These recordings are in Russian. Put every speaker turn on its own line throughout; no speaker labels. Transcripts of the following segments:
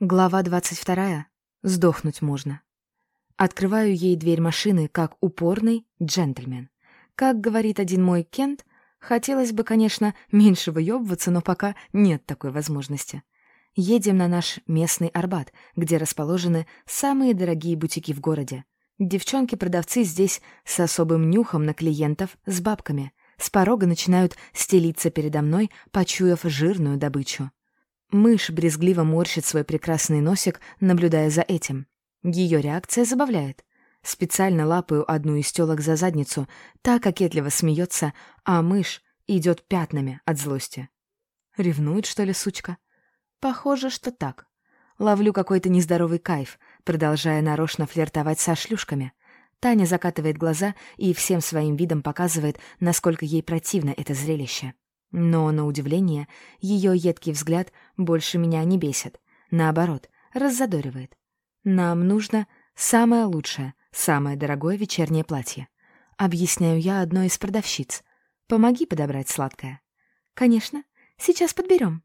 Глава двадцать вторая. Сдохнуть можно. Открываю ей дверь машины, как упорный джентльмен. Как говорит один мой Кент, хотелось бы, конечно, меньше выебываться, но пока нет такой возможности. Едем на наш местный Арбат, где расположены самые дорогие бутики в городе. Девчонки-продавцы здесь с особым нюхом на клиентов с бабками. С порога начинают стелиться передо мной, почуяв жирную добычу. Мышь брезгливо морщит свой прекрасный носик, наблюдая за этим. Ее реакция забавляет. Специально лапаю одну из телок за задницу, та кокетливо смеется, а мышь идет пятнами от злости. Ревнует, что ли, сучка? Похоже, что так. Ловлю какой-то нездоровый кайф, продолжая нарочно флиртовать со шлюшками. Таня закатывает глаза и всем своим видом показывает, насколько ей противно это зрелище. Но, на удивление, ее едкий взгляд больше меня не бесит. Наоборот, раззадоривает. Нам нужно самое лучшее, самое дорогое вечернее платье. Объясняю я одной из продавщиц. Помоги подобрать сладкое. Конечно, сейчас подберем.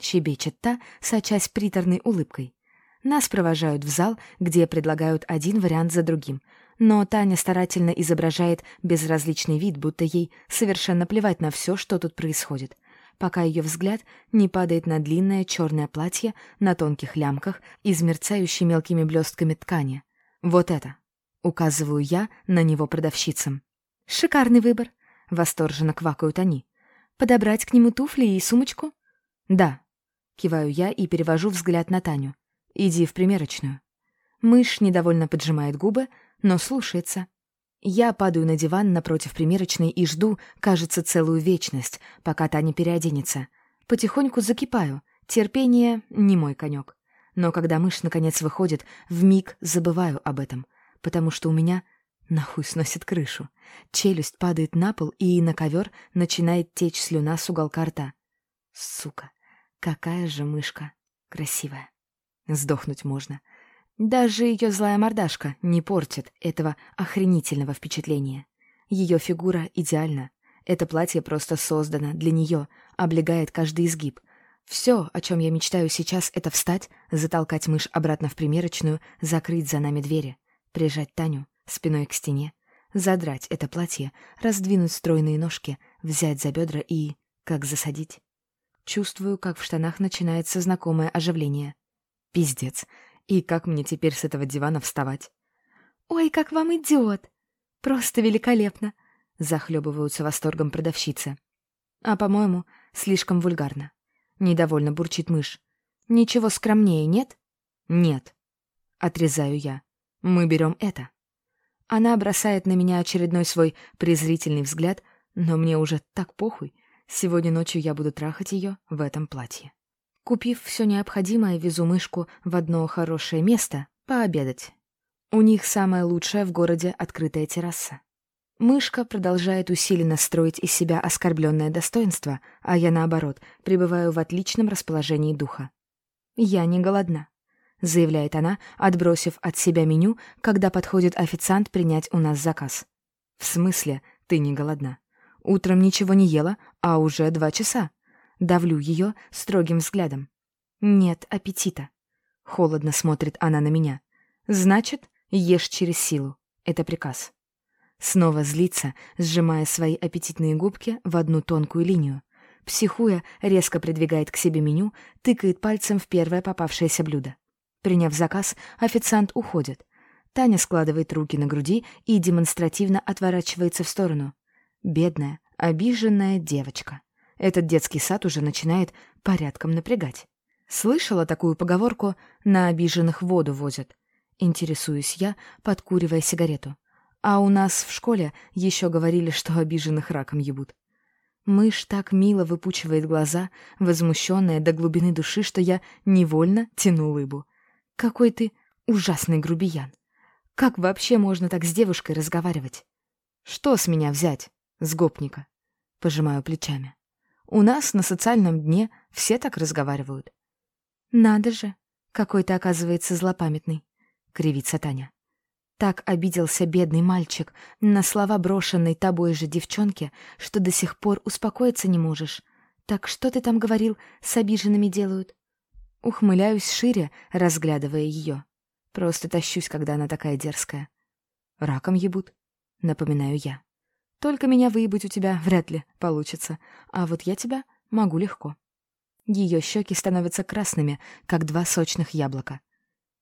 Щебечет та, сочась приторной улыбкой. Нас провожают в зал, где предлагают один вариант за другим — но Таня старательно изображает безразличный вид, будто ей совершенно плевать на все, что тут происходит, пока ее взгляд не падает на длинное черное платье на тонких лямках из мерцающей мелкими блестками ткани. «Вот это!» — указываю я на него продавщицам. «Шикарный выбор!» — восторженно квакают они. «Подобрать к нему туфли и сумочку?» «Да», — киваю я и перевожу взгляд на Таню. «Иди в примерочную». Мышь недовольно поджимает губы, но слушается. Я падаю на диван напротив примерочной и жду, кажется, целую вечность, пока та не переоденется. Потихоньку закипаю. Терпение — не мой конек. Но когда мышь наконец выходит, вмиг забываю об этом, потому что у меня нахуй сносит крышу. Челюсть падает на пол, и на ковер начинает течь слюна с уголка рта. Сука, какая же мышка красивая. Сдохнуть можно. Даже ее злая мордашка не портит этого охренительного впечатления. Ее фигура идеальна. Это платье просто создано для нее, облегает каждый изгиб. Все, о чем я мечтаю сейчас, это встать, затолкать мышь обратно в примерочную, закрыть за нами двери, прижать Таню спиной к стене, задрать это платье, раздвинуть стройные ножки, взять за бедра и... как засадить. Чувствую, как в штанах начинается знакомое оживление. Пиздец. И как мне теперь с этого дивана вставать? «Ой, как вам идет! Просто великолепно!» — захлебываются восторгом продавщицы. А, по-моему, слишком вульгарно. Недовольно бурчит мышь. «Ничего скромнее нет?» «Нет». Отрезаю я. «Мы берем это». Она бросает на меня очередной свой презрительный взгляд, но мне уже так похуй. Сегодня ночью я буду трахать ее в этом платье. Купив все необходимое, везу мышку в одно хорошее место пообедать. У них самая лучшая в городе открытая терраса. Мышка продолжает усиленно строить из себя оскорбленное достоинство, а я, наоборот, пребываю в отличном расположении духа. «Я не голодна», — заявляет она, отбросив от себя меню, когда подходит официант принять у нас заказ. «В смысле ты не голодна? Утром ничего не ела, а уже два часа. Давлю ее строгим взглядом. Нет аппетита. Холодно смотрит она на меня. Значит, ешь через силу. Это приказ. Снова злится, сжимая свои аппетитные губки в одну тонкую линию. Психуя, резко придвигает к себе меню, тыкает пальцем в первое попавшееся блюдо. Приняв заказ, официант уходит. Таня складывает руки на груди и демонстративно отворачивается в сторону. Бедная, обиженная девочка. Этот детский сад уже начинает порядком напрягать. Слышала такую поговорку «на обиженных воду возят». Интересуюсь я, подкуривая сигарету. А у нас в школе еще говорили, что обиженных раком ебут. Мышь так мило выпучивает глаза, возмущенная до глубины души, что я невольно тяну лыбу. Какой ты ужасный грубиян. Как вообще можно так с девушкой разговаривать? Что с меня взять, с гопника? Пожимаю плечами. У нас на социальном дне все так разговаривают. «Надо же, какой ты, оказывается, злопамятный», — кривится Таня. Так обиделся бедный мальчик на слова брошенной тобой же девчонки, что до сих пор успокоиться не можешь. Так что ты там говорил, с обиженными делают? Ухмыляюсь шире, разглядывая ее. Просто тащусь, когда она такая дерзкая. Раком ебут, напоминаю я. Только меня выебать у тебя вряд ли получится, а вот я тебя могу легко. Ее щеки становятся красными, как два сочных яблока.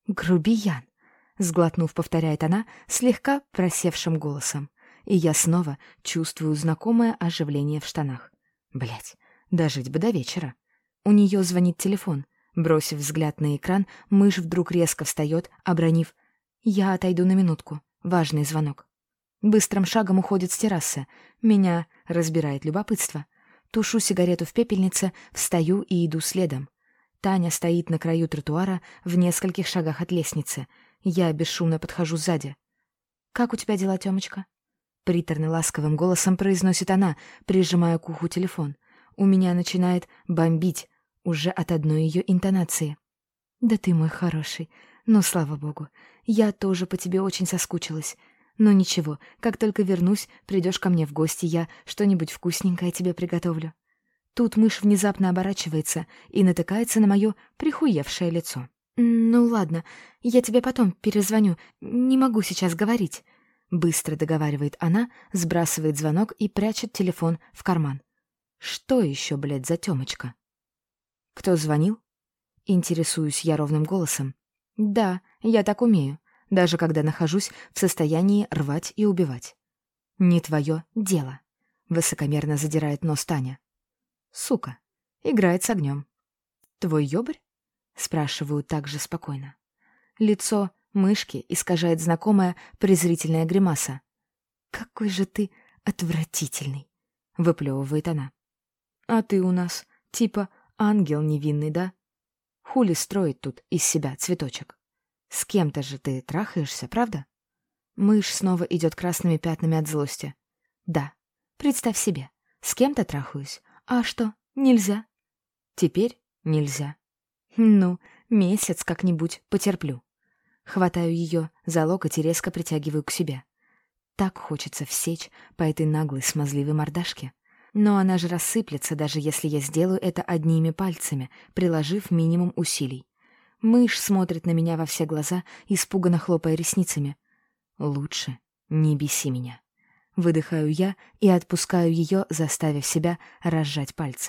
«Грубиян!» — сглотнув, повторяет она слегка просевшим голосом. И я снова чувствую знакомое оживление в штанах. Блять, дожить бы до вечера. У нее звонит телефон. Бросив взгляд на экран, мышь вдруг резко встает, обронив «Я отойду на минутку. Важный звонок». Быстрым шагом уходит с террасы. Меня разбирает любопытство. Тушу сигарету в пепельнице, встаю и иду следом. Таня стоит на краю тротуара в нескольких шагах от лестницы. Я бесшумно подхожу сзади. «Как у тебя дела, Тёмочка?» Приторно-ласковым голосом произносит она, прижимая к уху телефон. У меня начинает бомбить уже от одной ее интонации. «Да ты мой хороший. Ну, слава богу. Я тоже по тебе очень соскучилась. Но ничего, как только вернусь, придешь ко мне в гости, я что-нибудь вкусненькое тебе приготовлю». Тут мышь внезапно оборачивается и натыкается на мое прихуевшее лицо. «Ну ладно, я тебе потом перезвоню. Не могу сейчас говорить». Быстро договаривает она, сбрасывает звонок и прячет телефон в карман. «Что еще, блядь, за Тёмочка?» «Кто звонил?» Интересуюсь я ровным голосом. «Да, я так умею даже когда нахожусь в состоянии рвать и убивать. «Не твое дело», — высокомерно задирает нос Таня. «Сука, играет с огнем». «Твой ёбрь?» — спрашиваю так же спокойно. Лицо мышки искажает знакомая презрительная гримаса. «Какой же ты отвратительный!» — выплевывает она. «А ты у нас типа ангел невинный, да? Хули строит тут из себя цветочек?» С кем-то же ты трахаешься, правда? Мышь снова идет красными пятнами от злости. Да, представь себе, с кем-то трахаюсь. А что, нельзя? Теперь нельзя. Ну, месяц как-нибудь потерплю. Хватаю ее за локоть и резко притягиваю к себе. Так хочется всечь по этой наглой смазливой мордашке. Но она же рассыплется, даже если я сделаю это одними пальцами, приложив минимум усилий. Мышь смотрит на меня во все глаза, испуганно хлопая ресницами. «Лучше не беси меня». Выдыхаю я и отпускаю ее, заставив себя разжать пальцы.